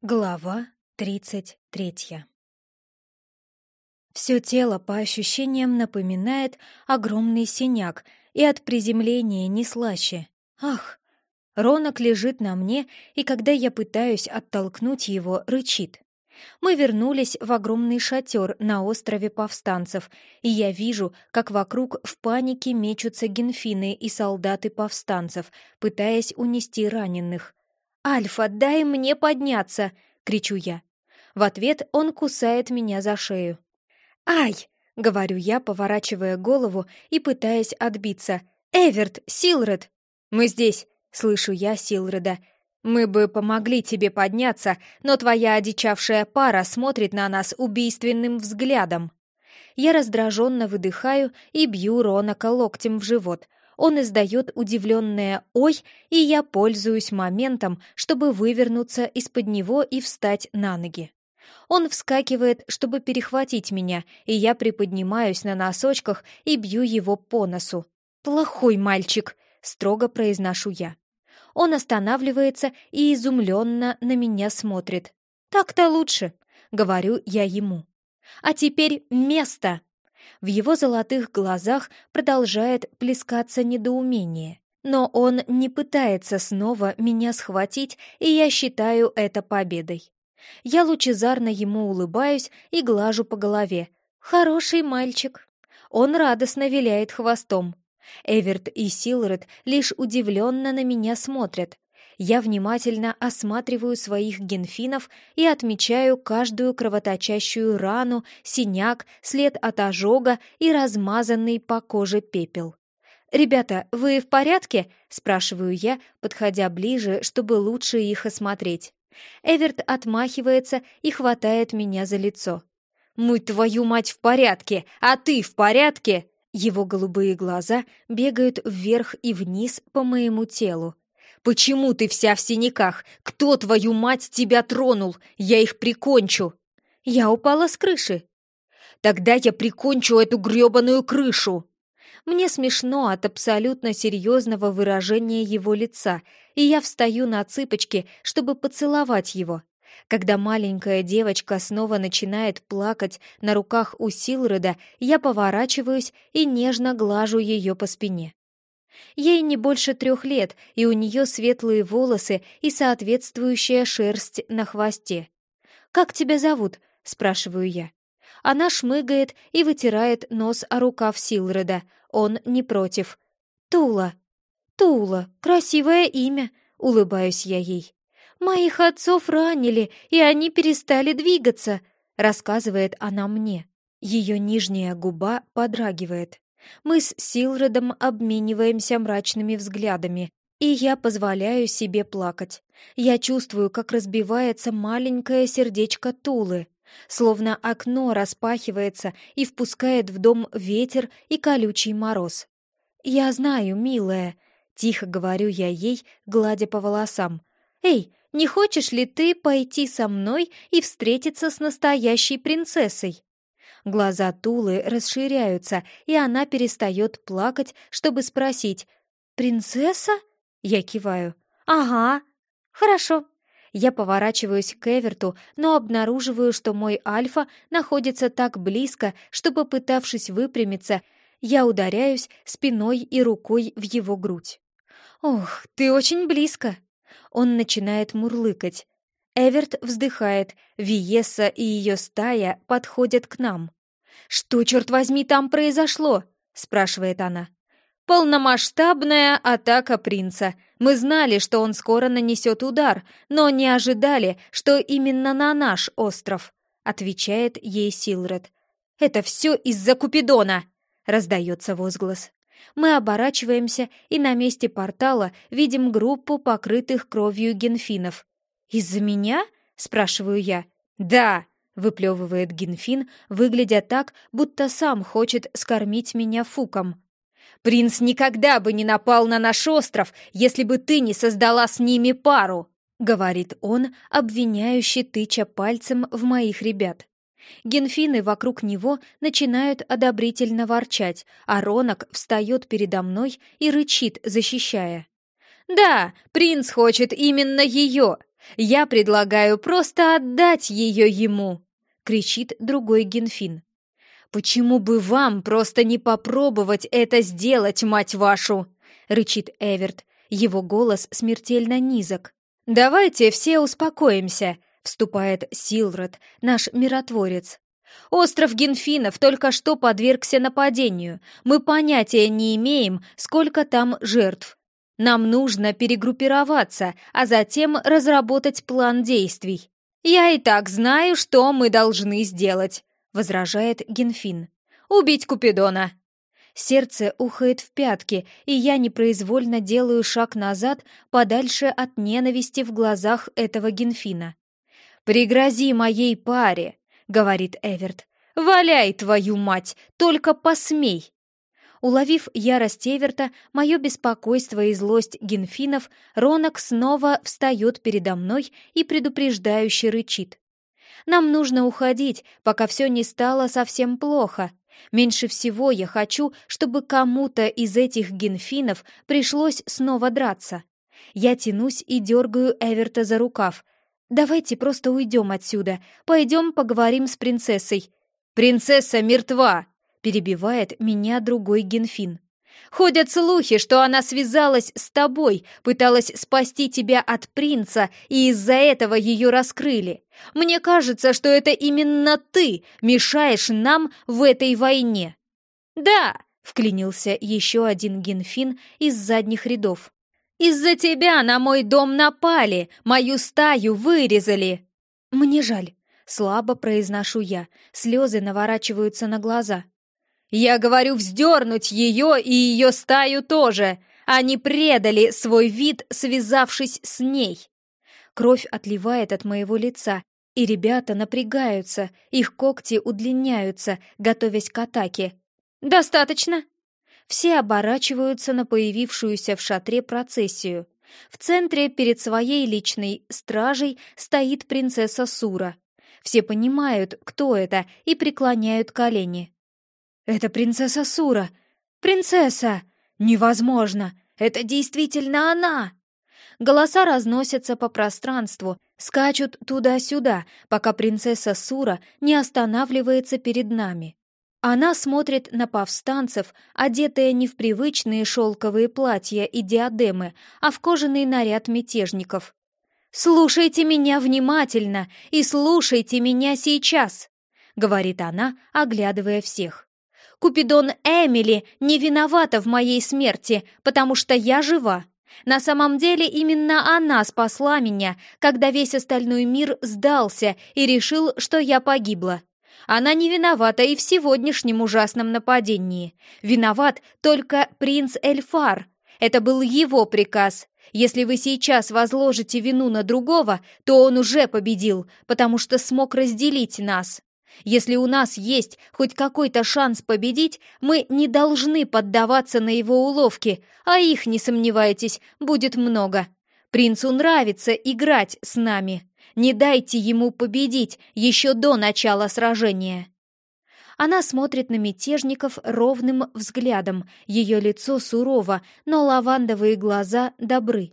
Глава тридцать третья Все тело по ощущениям напоминает огромный синяк, и от приземления не слаще. Ах! Ронок лежит на мне, и когда я пытаюсь оттолкнуть его, рычит. Мы вернулись в огромный шатер на острове повстанцев, и я вижу, как вокруг в панике мечутся генфины и солдаты повстанцев, пытаясь унести раненых. «Альфа, дай мне подняться!» — кричу я. В ответ он кусает меня за шею. «Ай!» — говорю я, поворачивая голову и пытаясь отбиться. «Эверт! Силред!» «Мы здесь!» — слышу я Силреда. «Мы бы помогли тебе подняться, но твоя одичавшая пара смотрит на нас убийственным взглядом». Я раздраженно выдыхаю и бью Ронака локтем в живот — он издает удивленное «Ой!», и я пользуюсь моментом, чтобы вывернуться из-под него и встать на ноги. Он вскакивает, чтобы перехватить меня, и я приподнимаюсь на носочках и бью его по носу. «Плохой мальчик!» — строго произношу я. Он останавливается и изумленно на меня смотрит. «Так-то лучше», — говорю я ему. «А теперь место!» В его золотых глазах продолжает плескаться недоумение. Но он не пытается снова меня схватить, и я считаю это победой. Я лучезарно ему улыбаюсь и глажу по голове. «Хороший мальчик». Он радостно виляет хвостом. Эверт и Силред лишь удивленно на меня смотрят, я внимательно осматриваю своих генфинов и отмечаю каждую кровоточащую рану, синяк, след от ожога и размазанный по коже пепел. «Ребята, вы в порядке?» — спрашиваю я, подходя ближе, чтобы лучше их осмотреть. Эверт отмахивается и хватает меня за лицо. «Мы, твою мать, в порядке! А ты в порядке?» Его голубые глаза бегают вверх и вниз по моему телу. Почему ты вся в синяках? Кто, твою мать, тебя тронул? Я их прикончу!» «Я упала с крыши». «Тогда я прикончу эту грёбаную крышу!» Мне смешно от абсолютно серьезного выражения его лица, и я встаю на цыпочки, чтобы поцеловать его. Когда маленькая девочка снова начинает плакать на руках у Силреда, я поворачиваюсь и нежно глажу ее по спине. Ей не больше трех лет, и у нее светлые волосы и соответствующая шерсть на хвосте. «Как тебя зовут?» — спрашиваю я. Она шмыгает и вытирает нос о рукав Силреда. Он не против. «Тула». «Тула, красивое имя», — улыбаюсь я ей. «Моих отцов ранили, и они перестали двигаться», — рассказывает она мне. Ее нижняя губа подрагивает. Мы с Силредом обмениваемся мрачными взглядами, и я позволяю себе плакать. Я чувствую, как разбивается маленькое сердечко Тулы, словно окно распахивается и впускает в дом ветер и колючий мороз. «Я знаю, милая», — тихо говорю я ей, гладя по волосам. «Эй, не хочешь ли ты пойти со мной и встретиться с настоящей принцессой?» Глаза Тулы расширяются, и она перестает плакать, чтобы спросить «Принцесса?» Я киваю. «Ага, хорошо». Я поворачиваюсь к Эверту, но обнаруживаю, что мой Альфа находится так близко, что, попытавшись выпрямиться, я ударяюсь спиной и рукой в его грудь. «Ох, ты очень близко!» Он начинает мурлыкать. Эверт вздыхает, Виеса и ее стая подходят к нам. «Что, черт возьми, там произошло?» — спрашивает она. «Полномасштабная атака принца. Мы знали, что он скоро нанесет удар, но не ожидали, что именно на наш остров», — отвечает ей Силред. «Это все из-за Купидона!» — раздается возглас. Мы оборачиваемся и на месте портала видим группу покрытых кровью генфинов. «Из-за меня?» — спрашиваю я. «Да!» выплевывает Гинфин, выглядя так, будто сам хочет скормить меня фуком. «Принц никогда бы не напал на наш остров, если бы ты не создала с ними пару!» — говорит он, обвиняющий тыча пальцем в моих ребят. Генфины вокруг него начинают одобрительно ворчать, а Ронок встает передо мной и рычит, защищая. «Да, принц хочет именно ее!» Я предлагаю просто отдать ее ему!» — кричит другой Генфин. «Почему бы вам просто не попробовать это сделать, мать вашу?» — рычит Эверт. Его голос смертельно низок. «Давайте все успокоимся», — вступает Силред, наш миротворец. «Остров Генфинов только что подвергся нападению. Мы понятия не имеем, сколько там жертв. Нам нужно перегруппироваться, а затем разработать план действий. Я и так знаю, что мы должны сделать», — возражает Генфин. «Убить Купидона». Сердце ухает в пятки, и я непроизвольно делаю шаг назад, подальше от ненависти в глазах этого Генфина. «Пригрози моей паре», — говорит Эверт. «Валяй, твою мать, только посмей!» Уловив ярость Эверта, мое беспокойство и злость Генфинов, Ронок снова встает передо мной и предупреждающе рычит. «Нам нужно уходить, пока все не стало совсем плохо», Меньше всего я хочу, чтобы кому-то из этих генфинов пришлось снова драться. Я тянусь и дергаю Эверта за рукав. «Давайте просто уйдем отсюда. Пойдем поговорим с принцессой». «Принцесса мертва!» — перебивает меня другой генфин. Ходят слухи, что она связалась с тобой, пыталась спасти тебя от принца, и из-за этого ее раскрыли. Мне кажется, что это именно ты мешаешь нам в этой войне». «Да», — вклинился еще один генфин из задних рядов. «Из-за тебя на мой дом напали, мою стаю вырезали». «Мне жаль», — слабо произношу я, слезы наворачиваются на глаза. Я говорю вздернуть ее и ее стаю тоже. Они предали свой вид, связавшись с ней. Кровь отливает от моего лица, и ребята напрягаются, их когти удлиняются, готовясь к атаке. «Достаточно!» Все оборачиваются на появившуюся в шатре процессию. В центре перед своей личной стражей стоит принцесса Сура. Все понимают, кто это, и преклоняют колени. «Это принцесса Сура! Принцесса! Невозможно! Это действительно она!» Голоса разносятся по пространству, скачут туда-сюда, пока принцесса Сура не останавливается перед нами. Она смотрит на повстанцев, одетая не в привычные шелковые платья и диадемы, а в кожаный наряд мятежников. «Слушайте меня внимательно и слушайте меня сейчас!» — говорит она, оглядывая всех. Купидон Эмили не виновата в моей смерти, потому что я жива. На самом деле именно она спасла меня, когда весь остальной мир сдался и решил, что я погибла. Она не виновата и в сегодняшнем ужасном нападении. Виноват только принц Эльфар. Это был его приказ. Если вы сейчас возложите вину на другого, то он уже победил, потому что смог разделить нас. Если у нас есть хоть какой-то шанс победить, мы не должны поддаваться на его уловки, а их, не сомневайтесь, будет много. Принцу нравится играть с нами. Не дайте ему победить еще до начала сражения. Она смотрит на мятежников ровным взглядом, ее лицо сурово, но лавандовые глаза добры.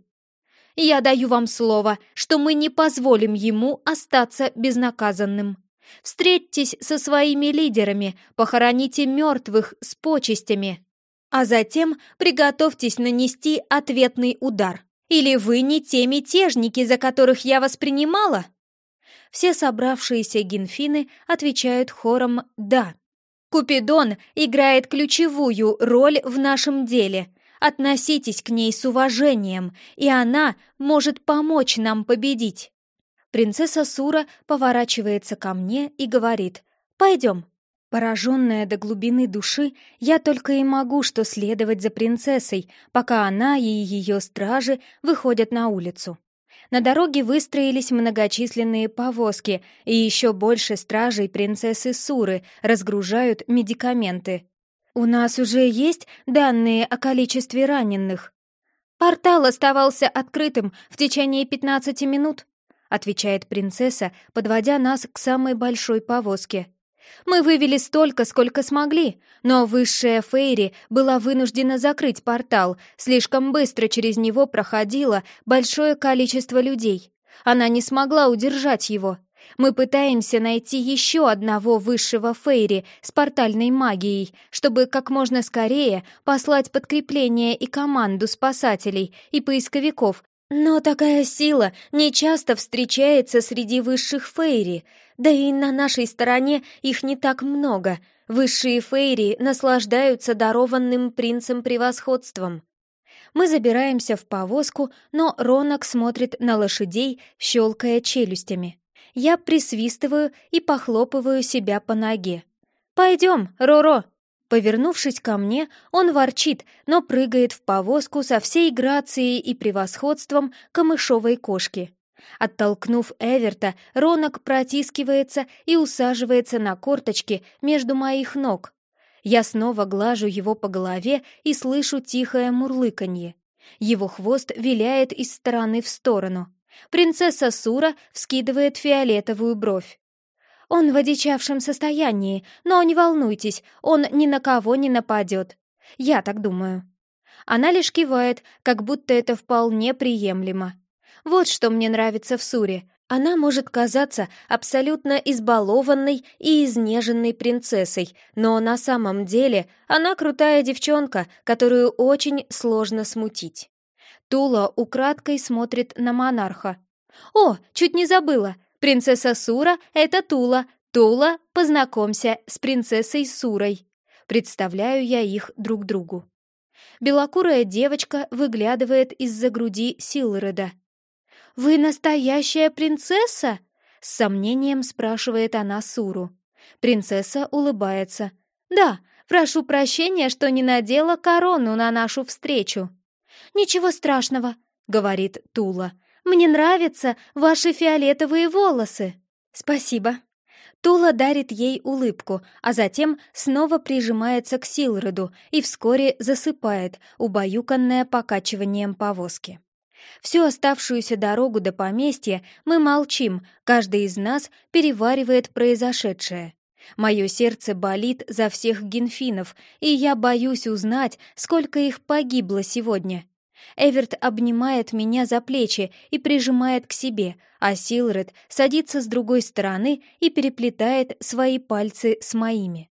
«Я даю вам слово, что мы не позволим ему остаться безнаказанным». Встретьтесь со своими лидерами, похороните мертвых с почестями, а затем приготовьтесь нанести ответный удар. Или вы не те мятежники, за которых я воспринимала? Все собравшиеся генфины отвечают хором «да». Купидон играет ключевую роль в нашем деле. Относитесь к ней с уважением, и она может помочь нам победить. Принцесса Сура поворачивается ко мне и говорит «Пойдем». Пораженная до глубины души, я только и могу что следовать за принцессой, пока она и ее стражи выходят на улицу. На дороге выстроились многочисленные повозки, и еще больше стражей принцессы Суры разгружают медикаменты. «У нас уже есть данные о количестве раненых?» «Портал оставался открытым в течение 15 минут», — отвечает принцесса, подводя нас к самой большой повозке. «Мы вывели столько, сколько смогли, но высшая Фейри была вынуждена закрыть портал, слишком быстро через него проходило большое количество людей. Она не смогла удержать его. Мы пытаемся найти еще одного высшего Фейри с портальной магией, чтобы как можно скорее послать подкрепление и команду спасателей и поисковиков. Но такая сила не часто встречается среди высших Фейри, да и на нашей стороне их не так много. Высшие Фейри наслаждаются дарованным принцем превосходством. Мы забираемся в повозку, но Ронок смотрит на лошадей, щелкая челюстями. Я присвистываю и похлопываю себя по ноге. «Пойдем, Роро!» Повернувшись ко мне, он ворчит, но прыгает в повозку со всей грацией и превосходством камышовой кошки. Оттолкнув Эверта, Ронок протискивается и усаживается на корточки между моих ног. Я снова глажу его по голове и слышу тихое мурлыканье. Его хвост виляет из стороны в сторону. Принцесса Сура вскидывает фиолетовую бровь. Он в одичавшем состоянии, но не волнуйтесь, он ни на кого не нападет. Я так думаю. Она лишь кивает, как будто это вполне приемлемо. Вот что мне нравится в Суре. Она может казаться абсолютно избалованной и изнеженной принцессой, но на самом деле она крутая девчонка, которую очень сложно смутить. Тула украдкой смотрит на монарха. «О, чуть не забыла! Принцесса Сура — это Тула. Тула, познакомься с принцессой Сурой». Представляю я их друг другу. Белокурая девочка выглядывает из-за груди Силреда. «Вы настоящая принцесса?» — с сомнением спрашивает она Суру. Принцесса улыбается. «Да, прошу прощения, что не надела корону на нашу встречу». «Ничего страшного», — говорит Тула. «Мне нравятся ваши фиолетовые волосы». «Спасибо». Тула дарит ей улыбку, а затем снова прижимается к Силреду и вскоре засыпает, убаюканная покачиванием повозки. Всю оставшуюся дорогу до поместья мы молчим, каждый из нас переваривает произошедшее. Мое сердце болит за всех генфинов, и я боюсь узнать, сколько их погибло сегодня. Эверт обнимает меня за плечи и прижимает к себе, а Силред садится с другой стороны и переплетает свои пальцы с моими.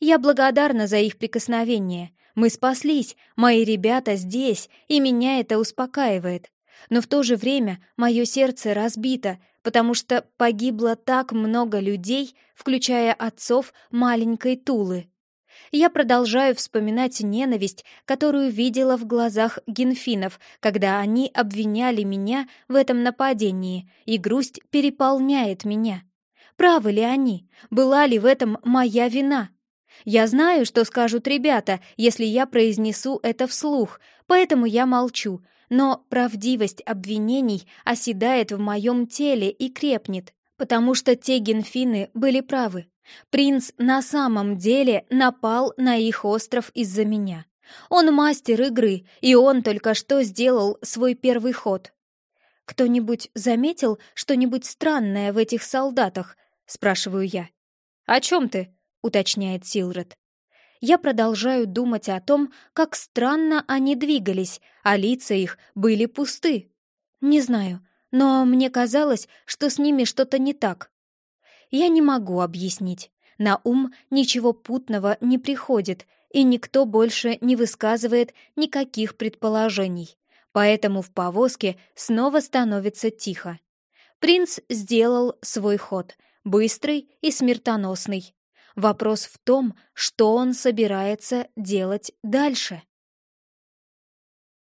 Я благодарна за их прикосновение. Мы спаслись, мои ребята здесь, и меня это успокаивает но в то же время мое сердце разбито, потому что погибло так много людей, включая отцов маленькой Тулы. Я продолжаю вспоминать ненависть, которую видела в глазах генфинов, когда они обвиняли меня в этом нападении, и грусть переполняет меня. Правы ли они? Была ли в этом моя вина? Я знаю, что скажут ребята, если я произнесу это вслух, поэтому я молчу, но правдивость обвинений оседает в моем теле и крепнет, потому что те генфины были правы. Принц на самом деле напал на их остров из-за меня. Он мастер игры, и он только что сделал свой первый ход. «Кто-нибудь заметил что-нибудь странное в этих солдатах?» — спрашиваю я. «О чем ты?» — уточняет Силред я продолжаю думать о том, как странно они двигались, а лица их были пусты. Не знаю, но мне казалось, что с ними что-то не так. Я не могу объяснить. На ум ничего путного не приходит, и никто больше не высказывает никаких предположений. Поэтому в повозке снова становится тихо. Принц сделал свой ход, быстрый и смертоносный. Вопрос в том, что он собирается делать дальше.